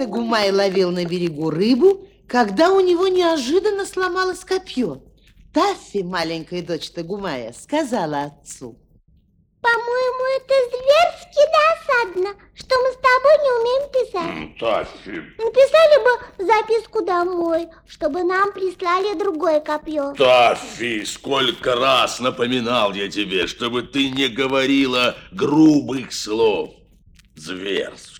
Тагумай ловил на берегу рыбу, когда у него неожиданно сломалось копье. Таффи, маленькая дочь Тагумая, сказала отцу. По-моему, это зверски досадно, что мы с тобой не умеем писать. Таффи, Написали бы записку домой, чтобы нам прислали другое копье. Таффи, сколько раз напоминал я тебе, чтобы ты не говорила грубых слов. Зверски.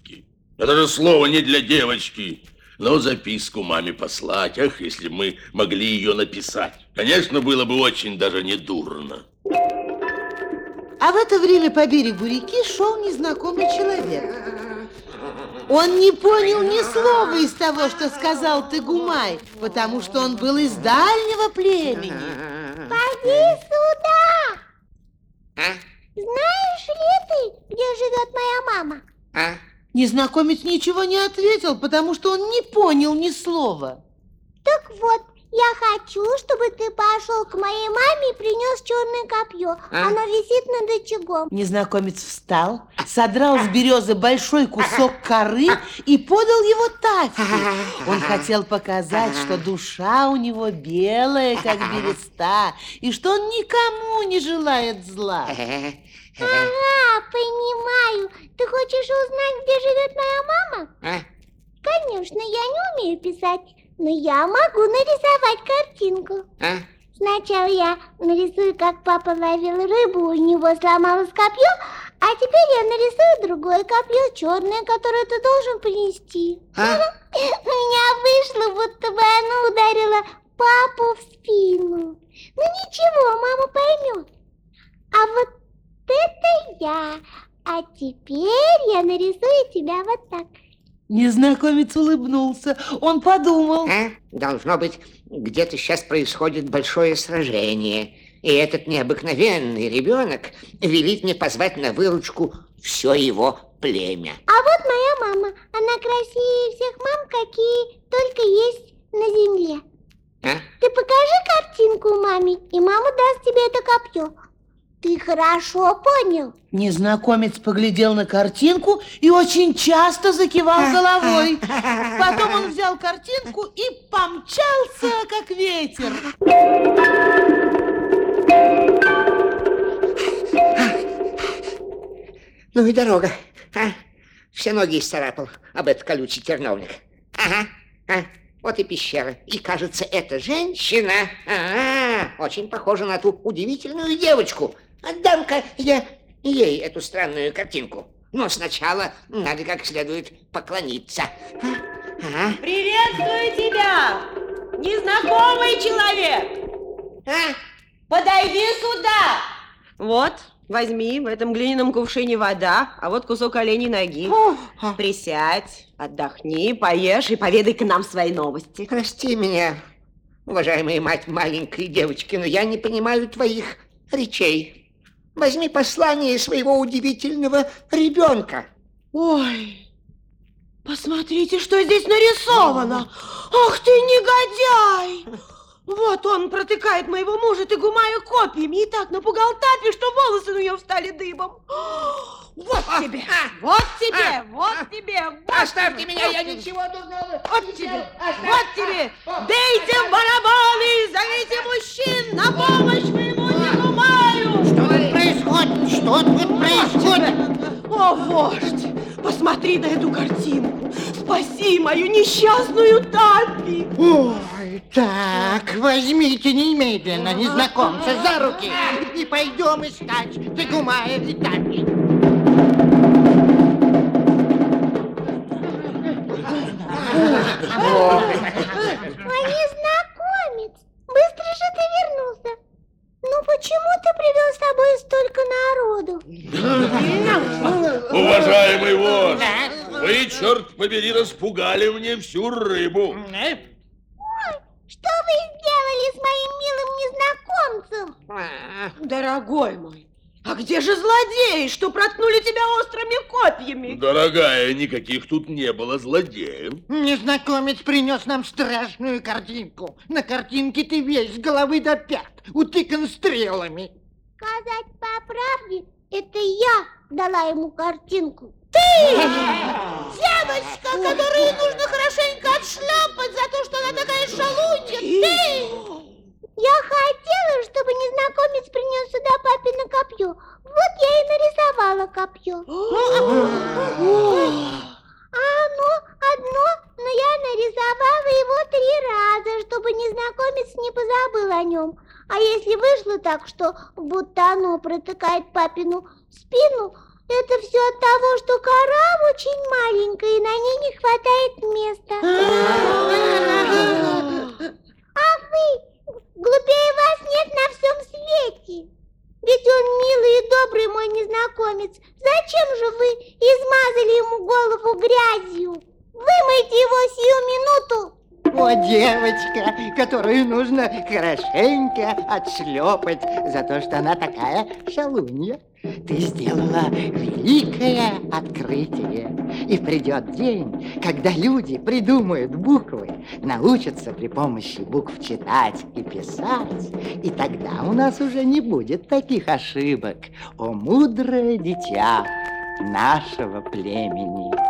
Это же слово не для девочки. Но записку маме послать, ах, если мы могли ее написать. Конечно, было бы очень даже недурно. А в это время по берегу реки шел незнакомый человек. Он не понял ни слова из того, что сказал Тагумай, потому что он был из дальнего племени. Поди сюда! А? Знаешь ли ты, где живет моя мама? А? Незнакомец ничего не ответил, потому что он не понял ни слова. Так вот, я хочу, чтобы ты пошел к моей маме и принес черное копье. А? Оно висит над очагом. Незнакомец встал, содрал с березы большой кусок коры и подал его Таффи. Он хотел показать, что душа у него белая, как береста, и что он никому не желает зла. Ага, понимаю. Ты хочешь узнать, где живет моя мама? а? Конечно, я не умею писать, но я могу нарисовать картинку. А? Сначала я нарисую, как папа ловил рыбу, у него сломалось копье, а теперь я нарисую другое копье, черное, которое ты должен принести. А? У меня вышло, будто бы оно ударило папу в спину. Ну ничего, мама поймет. А вот это я. А теперь я нарисую тебя вот так. Незнакомец улыбнулся. Он подумал. А? Должно быть, где-то сейчас происходит большое сражение. И этот необыкновенный ребенок велит мне позвать на выручку все его племя. А вот моя мама. Она красивее всех мам, какие только есть на земле. А? Ты покажи картинку маме, и мама даст тебе это копье. Ты хорошо понял? Незнакомец поглядел на картинку и очень часто закивал головой. Потом он взял картинку и помчался, как ветер. Ну и дорога. А? Все ноги исцарапал об этот колючий терновник. Ага. А? Вот и пещера. И, кажется, эта женщина а, очень похожа на ту удивительную девочку. Отдам-ка я ей эту странную картинку. Но сначала надо как следует поклониться. А? А? Приветствую тебя, незнакомый человек. А? Подойди сюда. Вот, возьми, в этом глиняном кувшине вода, а вот кусок оленей ноги. Присядь, отдохни, поешь и поведай-ка нам свои новости. Прости меня, уважаемая мать маленькой девочки, но я не понимаю твоих речей. Возьми послание своего удивительного ребенка. Ой, посмотрите, что здесь нарисовано. Ах ты негодяй! Вот он протыкает моего мужа Тыгумая копьями и так напугал Тафи, что волосы у нее встали дыбом. Вот тебе, вот тебе, вот тебе, вот Оставьте тебе. меня, я ничего дурного Вот тебе. Оставьте. вот тебе! Бейте в барабаны, зовите мужчин на помощь моему Тыгумаю! Что тут происходит? Что тут происходит? О, вождь, посмотри на эту картинку. Спаси мою несчастную Тафи. Ой, так, возьмите немедленно незнакомца за руки и пойдем искать Тагумая и Тапи. А незнакомец, быстро же ты вернулся. Ну почему ты привел с собой столько народу? Уважаемый вождь, вы, черт побери, распугали мне всю рыбу. Что вы сделали с моим милым незнакомцем? Дорогой мой, а где же злодеи, что проткнули тебя острыми копьями? Дорогая, никаких тут не было злодеев. Незнакомец принес нам страшную картинку. На картинке ты весь с головы до пят, утыкан стрелами. Сказать по правде, это я дала ему картинку. Ты! Девочка, которую нужно хорошенько отшлепать за то, что она такая шалунья! Ты! Я хотела, чтобы незнакомец принес сюда папино копье. Вот я и нарисовала копье. А оно одно, но я нарисовала его три раза, чтобы незнакомец не позабыл о нем. А если вышло так, что будто оно протыкает папину спину, это все от того, что кора очень маленькая, и на ней не хватает места. А вы, глупее вас нет на всем свете. Ведь он милый и добрый мой незнакомец. Зачем же вы измазали ему голову грязью? Вымойте его сию минуту. О, девочка, которую нужно хорошенько отшлепать за то, что она такая шалунья. Ты сделала великое открытие. И придет день, когда люди придумают буквы, научатся при помощи букв читать и писать, и тогда у нас уже не будет таких ошибок. О, мудрое дитя нашего племени.